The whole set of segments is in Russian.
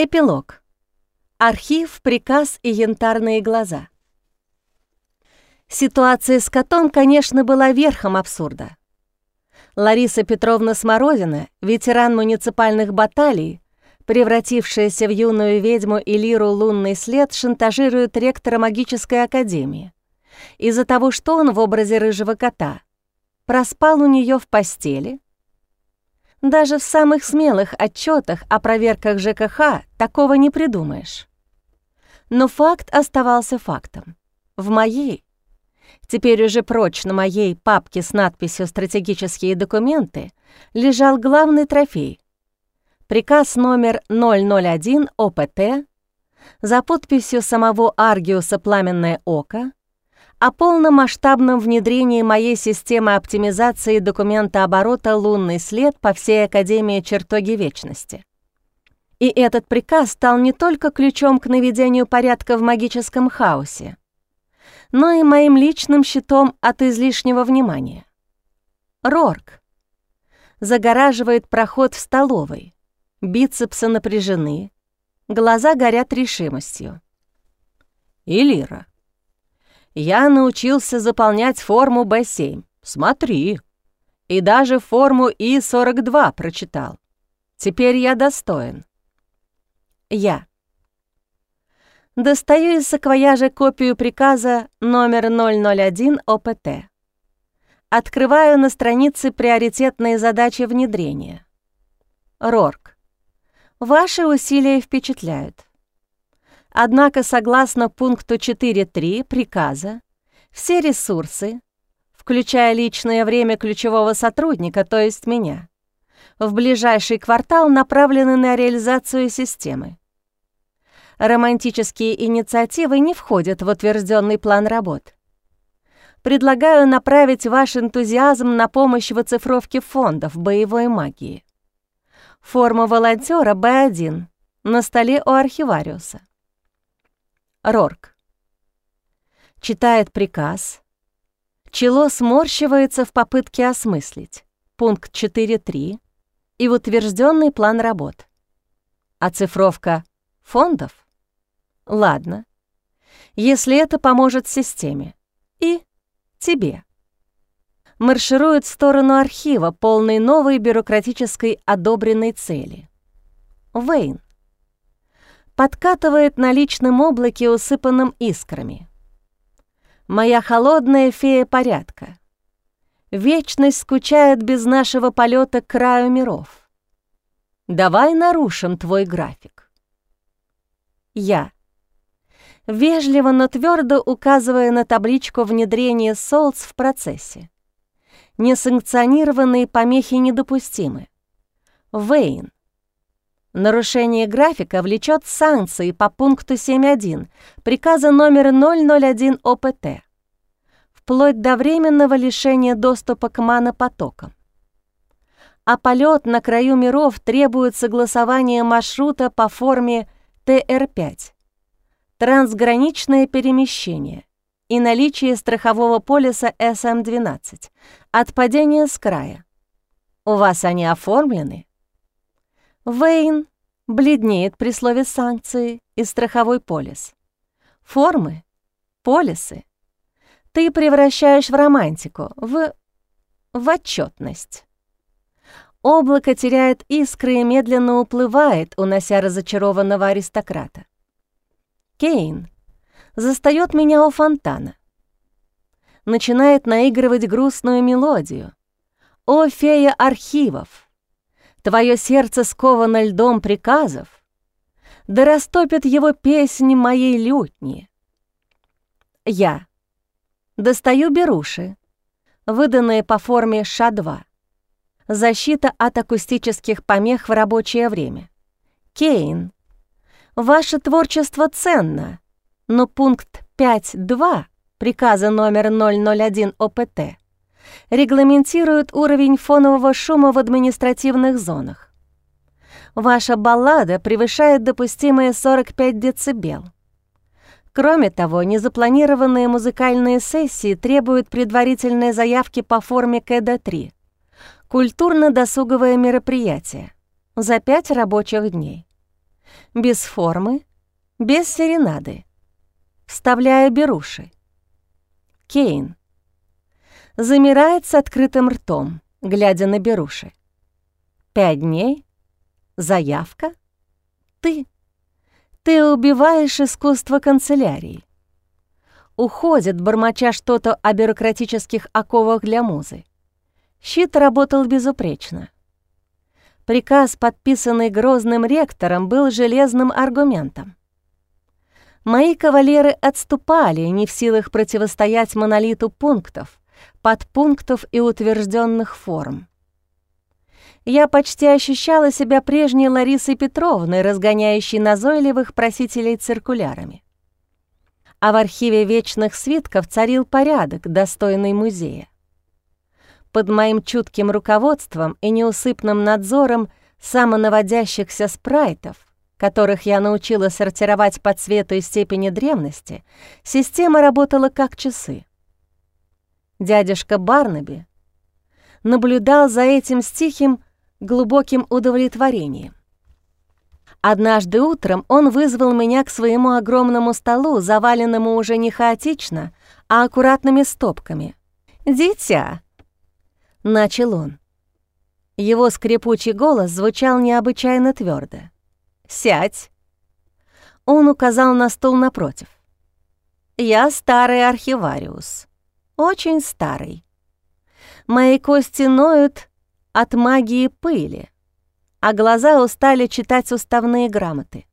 Эпилог. Архив, приказ и янтарные глаза. Ситуация с котом, конечно, была верхом абсурда. Лариса Петровна Смородина, ветеран муниципальных баталий, превратившаяся в юную ведьму Элиру лунный след, шантажирует ректора магической академии из-за того, что он в образе рыжего кота проспал у нее в постели — даже в самых смелых отчетах о проверках ЖКХ такого не придумаешь. Но факт оставался фактом. В моей, теперь уже прочно моей папке с надписью «Стратегические документы» лежал главный трофей — приказ номер 001 ОПТ за подписью самого Аргиуса «Пламенное око» о полномасштабном внедрении моей системы оптимизации документа оборота «Лунный след» по всей Академии чертоги вечности. И этот приказ стал не только ключом к наведению порядка в магическом хаосе, но и моим личным щитом от излишнего внимания. Рорк загораживает проход в столовой, бицепсы напряжены, глаза горят решимостью. «Илира, я научился заполнять форму Б7. Смотри. И даже форму И-42 прочитал. Теперь я достоин. Я. Достаю из саквояжа копию приказа номер 001 ОПТ. Открываю на странице приоритетные задачи внедрения. Рорк. Ваши усилия впечатляют. Однако, согласно пункту 4.3 приказа, все ресурсы, включая личное время ключевого сотрудника, то есть меня, в ближайший квартал направлены на реализацию системы. Романтические инициативы не входят в утвержденный план работ. Предлагаю направить ваш энтузиазм на помощь в оцифровке фондов боевой магии. Форма волонтера Б1 на столе у архивариуса. Рорк. Читает приказ. Чело сморщивается в попытке осмыслить. Пункт 4.3 и утвержденный план работ. Оцифровка фондов? Ладно. Если это поможет системе. И тебе. Марширует в сторону архива, полной новой бюрократической одобренной цели. Вейн подкатывает на личном облаке, усыпанном искрами. Моя холодная фея порядка. Вечность скучает без нашего полета к краю миров. Давай нарушим твой график. Я. Вежливо, но твердо указывая на табличку внедрения СОЛЦ в процессе. Несанкционированные помехи недопустимы. Вейн. Нарушение графика влечет санкции по пункту 7.1 приказа номер 001 ОПТ, вплоть до временного лишения доступа к манопотокам. А полет на краю миров требует согласования маршрута по форме ТР-5, трансграничное перемещение и наличие страхового полиса СМ-12 от падения с края. У вас они оформлены? Вейн бледнеет при слове «санкции» и «страховой полис». Формы, полисы ты превращаешь в романтику, в... в отчетность. Облако теряет искры и медленно уплывает, унося разочарованного аристократа. Кейн застаёт меня у фонтана. Начинает наигрывать грустную мелодию. «О, фея архивов!» Твое сердце сковано льдом приказов, да растопят его песни моей лютни. Я достаю беруши, выданные по форме ША-2. Защита от акустических помех в рабочее время. Кейн, ваше творчество ценно, но пункт 5.2 приказа номер 001 ОПТ регламентирует уровень фонового шума в административных зонах. Ваша баллада превышает допустимые 45 дБ. Кроме того, незапланированные музыкальные сессии требуют предварительной заявки по форме КД-3 — культурно-досуговое мероприятие за 5 рабочих дней. без формы, без серенады. Вставляю беруши. Кейн. Замирает с открытым ртом, глядя на беруши. Пять дней? Заявка? Ты. Ты убиваешь искусство канцелярии. Уходит, бормоча что-то о бюрократических оковах для музы. Щит работал безупречно. Приказ, подписанный грозным ректором, был железным аргументом. Мои кавалеры отступали, не в силах противостоять монолиту пунктов, подпунктов и утвержденных форм. Я почти ощущала себя прежней Ларисой Петровной, разгоняющей назойливых просителей циркулярами. А в архиве вечных свитков царил порядок, достойный музея под моим чутким руководством и неусыпным надзором самонаводящихся спрайтов, которых я научила сортировать по цвету и степени древности, система работала как часы. Дядюшка Барнаби наблюдал за этим стихим глубоким удовлетворением. Однажды утром он вызвал меня к своему огромному столу, заваленному уже не хаотично, а аккуратными стопками. «Дитя, — начал он. Его скрипучий голос звучал необычайно твердо. «Сядь!» Он указал на стул напротив. «Я старый архивариус. Очень старый. Мои кости ноют от магии пыли, а глаза устали читать уставные грамоты.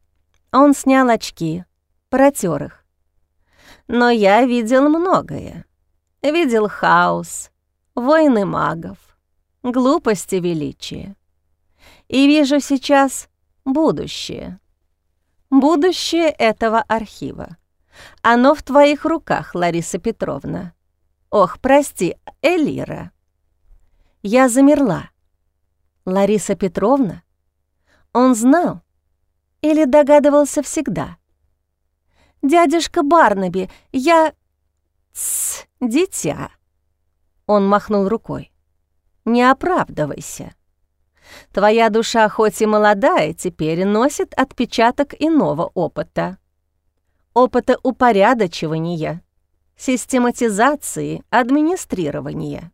Он снял очки, протер их. Но я видел многое. Видел хаос, войны магов, глупости величия. И вижу сейчас будущее. Будущее этого архива. Оно в твоих руках, Лариса Петровна. Ох, прости, Элира. Я замерла. Лариса Петровна? Он знал или догадывался всегда? «Дядюшка Барнаби, я...» «Тсс, дитя!» Он махнул рукой. «Не оправдывайся. Твоя душа хоть и молодая, теперь носит отпечаток иного опыта. Опыта упорядочивания, систематизации, администрирования.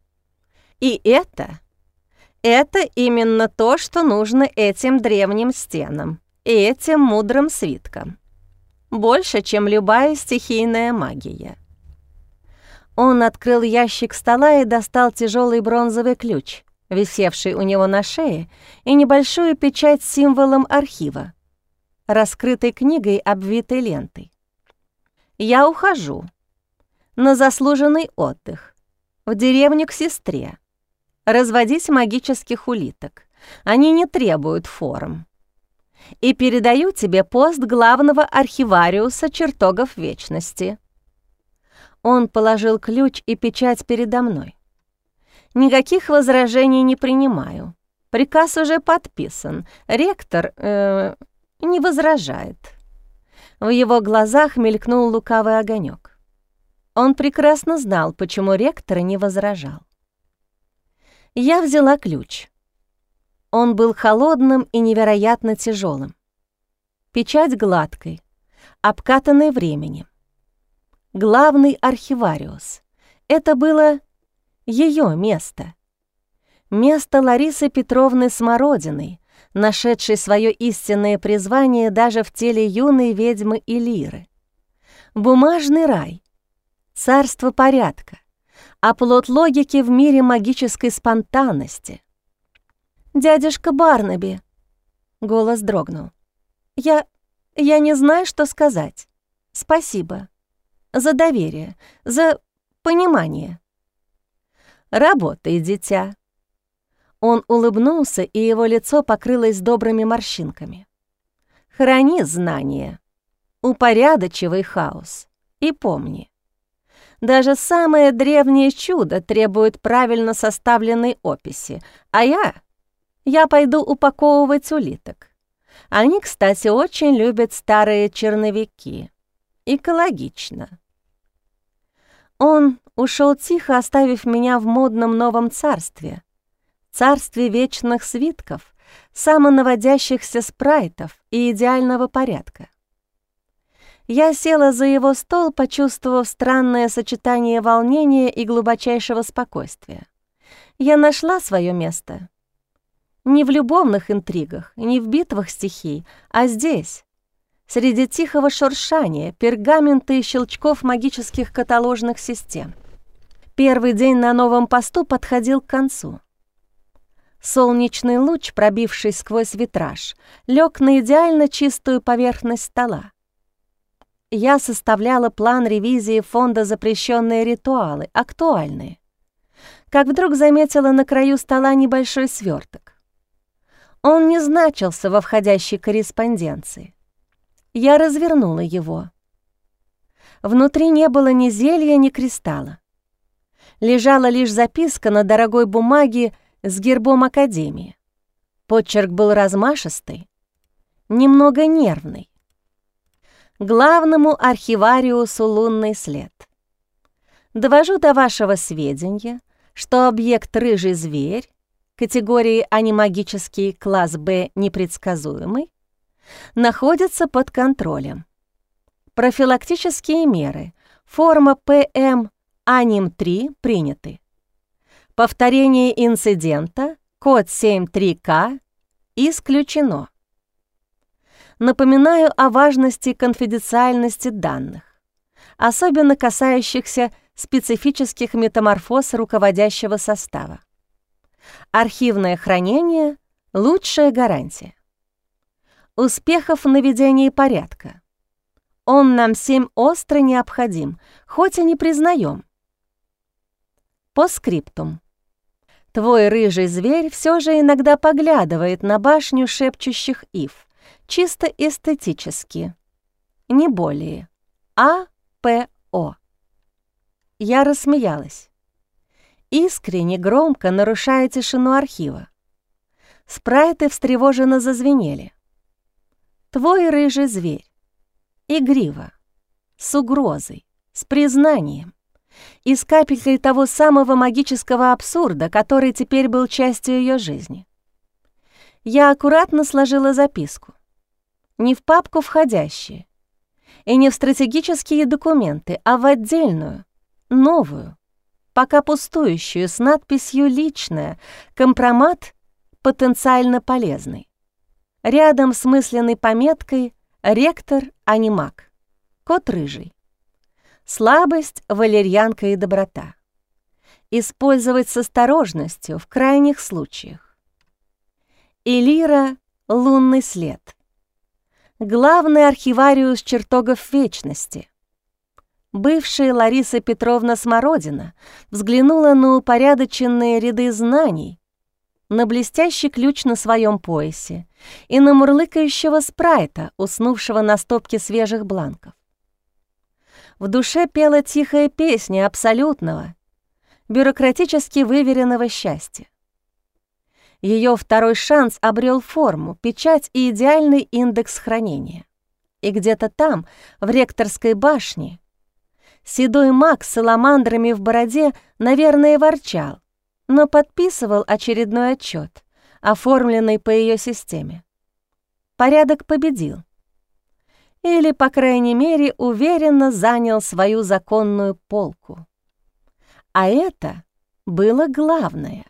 И это, это именно то, что нужно этим древним стенам и этим мудрым свиткам. Больше, чем любая стихийная магия. Он открыл ящик стола и достал тяжелый бронзовый ключ, висевший у него на шее, и небольшую печать с символом архива, раскрытой книгой, обвитой лентой. «Я ухожу. На заслуженный отдых. В деревню к сестре. Разводить магических улиток. Они не требуют форм. И передаю тебе пост главного архивариуса чертогов вечности». Он положил ключ и печать передо мной. Никаких возражений не принимаю. Приказ уже подписан. Ректор э, не возражает. В его глазах мелькнул лукавый огонек. Он прекрасно знал, почему ректор не возражал. Я взяла ключ. Он был холодным и невероятно тяжелым. Печать гладкой, обкатанной временем главный архивариус. Это было ее место. Место Ларисы Петровны Смородиной, нашедшей свое истинное призвание даже в теле юной ведьмы Элиры. Бумажный рай, царство порядка, оплот логики в мире магической спонтанности. «Дядюшка Барнаби», — голос дрогнул, — «я... я не знаю, что сказать. Спасибо» за доверие, за понимание. «Работай, дитя». Он улыбнулся, и его лицо покрылось добрыми морщинками. «Храни знания, упорядочивай хаос и помни, даже самое древнее чудо требует правильно составленной описи, а я... я пойду упаковывать улиток. Они, кстати, очень любят старые черновики. Экологично. Он ушел тихо, оставив меня в модном новом царстве, царстве вечных свитков, самонаводящихся спрайтов и идеального порядка. Я села за его стол, почувствовав странное сочетание волнения и глубочайшего спокойствия. Я нашла свое место. Не в любовных интригах, не в битвах стихий, а здесь, среди тихого шуршания, пергамента и щелчков магических каталожных систем. Первый день на новом посту подходил к концу. Солнечный луч, пробивший сквозь витраж, лег на идеально чистую поверхность стола я составляла план ревизии фонда «Запрещенные ритуалы», актуальные. Как вдруг заметила на краю стола небольшой сверток. Он не значился во входящей корреспонденции. Я развернула его. Внутри не было ни зелья, ни кристалла. Лежала лишь записка на дорогой бумаге с гербом Академии. Почерк был размашистый, немного нервный главному архивариусу «Лунный след». Довожу до вашего сведения, что объект «Рыжий зверь» категории анимагический класс Б непредсказуемый находится под контролем. Профилактические меры форма ПМ Аним-3 приняты. Повторение инцидента код 73К исключено. Напоминаю о важности конфиденциальности данных, особенно касающихся специфических метаморфоз руководящего состава. Архивное хранение — лучшая гарантия. Успехов в наведении порядка. Он нам всем остро необходим, хоть и не признаем. По скриптум. Твой рыжий зверь все же иногда поглядывает на башню шепчущих ив — чисто эстетически, не более. А.П.О. Я рассмеялась. Искренне громко нарушая тишину архива. Спрайты встревоженно зазвенели. Твой рыжий зверь. Игриво. С угрозой. С признанием. И с капелькой того самого магического абсурда, который теперь был частью ее жизни. Я аккуратно сложила записку не в папку входящие, и не в стратегические документы, а в отдельную, новую, пока пустующую, с надписью «Личное», компромат потенциально полезный. Рядом с мысленной пометкой «Ректор Анимак», кот рыжий. Слабость, валерьянка и доброта. Использовать с осторожностью в крайних случаях. Элира — лунный след — главный архивариус чертогов вечности. Бывшая Лариса Петровна Смородина взглянула на упорядоченные ряды знаний, на блестящий ключ на своем поясе и на мурлыкающего спрайта, уснувшего на стопке свежих бланков. В душе пела тихая песня абсолютного, бюрократически выверенного счастья. Ее второй шанс обрел форму, печать и идеальный индекс хранения. И где-то там, в ректорской башне, седой маг с саламандрами в бороде, наверное, ворчал, но подписывал очередной отчет, оформленный по ее системе. Порядок победил. Или, по крайней мере, уверенно занял свою законную полку. А это было главное.